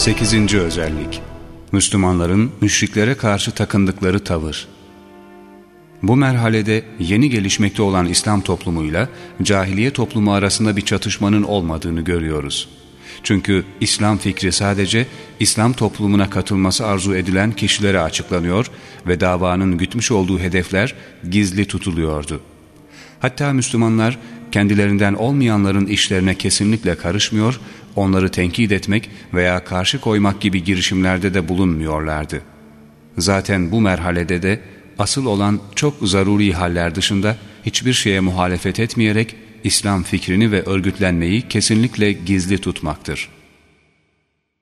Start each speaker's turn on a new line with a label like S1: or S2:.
S1: Sekizinci özellik Müslümanların müşriklere karşı takındıkları tavır Bu merhalede yeni gelişmekte olan İslam toplumuyla cahiliye toplumu arasında bir çatışmanın olmadığını görüyoruz. Çünkü İslam fikri sadece İslam toplumuna katılması arzu edilen kişilere açıklanıyor ve davanın gütmüş olduğu hedefler gizli tutuluyordu. Hatta Müslümanlar kendilerinden olmayanların işlerine kesinlikle karışmıyor, onları tenkit etmek veya karşı koymak gibi girişimlerde de bulunmuyorlardı. Zaten bu merhalede de asıl olan çok zaruri haller dışında hiçbir şeye muhalefet etmeyerek İslam fikrini ve örgütlenmeyi kesinlikle gizli tutmaktır.''